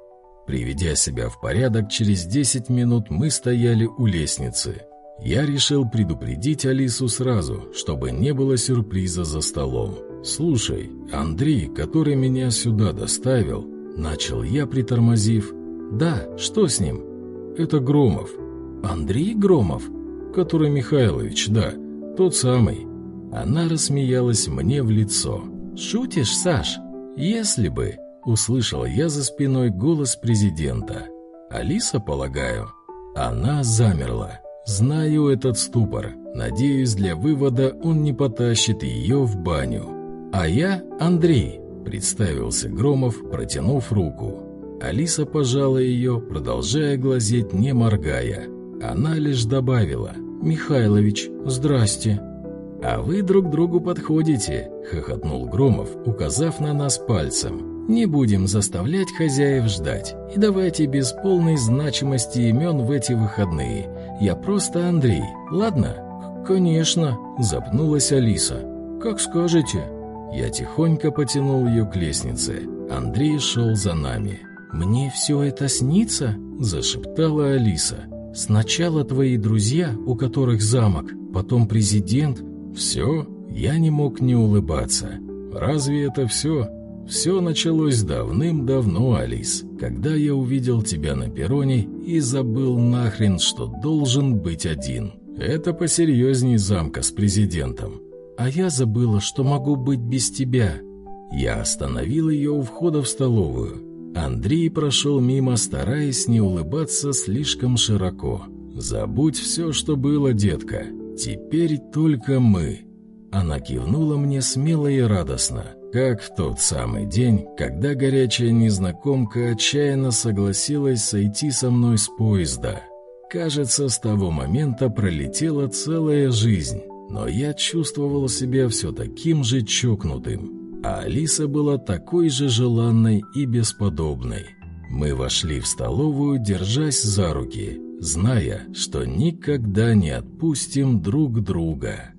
Приведя себя в порядок, через десять минут мы стояли у лестницы. Я решил предупредить Алису сразу, чтобы не было сюрприза за столом. «Слушай, Андрей, который меня сюда доставил...» Начал я, притормозив. «Да, что с ним?» «Это Громов». «Андрей Громов?» который Михайлович, да. тот самый». Она рассмеялась мне в лицо. «Шутишь, Саш? Если бы...» Услышал я за спиной голос президента. «Алиса, полагаю?» Она замерла. Знаю этот ступор. Надеюсь, для вывода он не потащит ее в баню. «А я Андрей», — представился Громов, протянув руку. Алиса пожала ее, продолжая глазеть, не моргая. Она лишь добавила «Михайлович, здрасте». «А вы друг другу подходите», — хохотнул Громов, указав на нас пальцем. «Не будем заставлять хозяев ждать, и давайте без полной значимости имен в эти выходные. Я просто Андрей, ладно?» «Конечно», — запнулась Алиса. «Как скажете». Я тихонько потянул ее к лестнице. Андрей шел за нами. «Мне все это снится?» – зашептала Алиса. «Сначала твои друзья, у которых замок, потом президент». «Все?» Я не мог не улыбаться. «Разве это все?» «Все началось давным-давно, Алис, когда я увидел тебя на перроне и забыл нахрен, что должен быть один. Это посерьезней замка с президентом. А я забыла, что могу быть без тебя». Я остановил ее у входа в столовую. Андрей прошел мимо, стараясь не улыбаться слишком широко. «Забудь все, что было, детка. Теперь только мы». Она кивнула мне смело и радостно, как в тот самый день, когда горячая незнакомка отчаянно согласилась сойти со мной с поезда. Кажется, с того момента пролетела целая жизнь, но я чувствовал себя все таким же чокнутым, а Алиса была такой же желанной и бесподобной. Мы вошли в столовую, держась за руки, зная, что никогда не отпустим друг друга.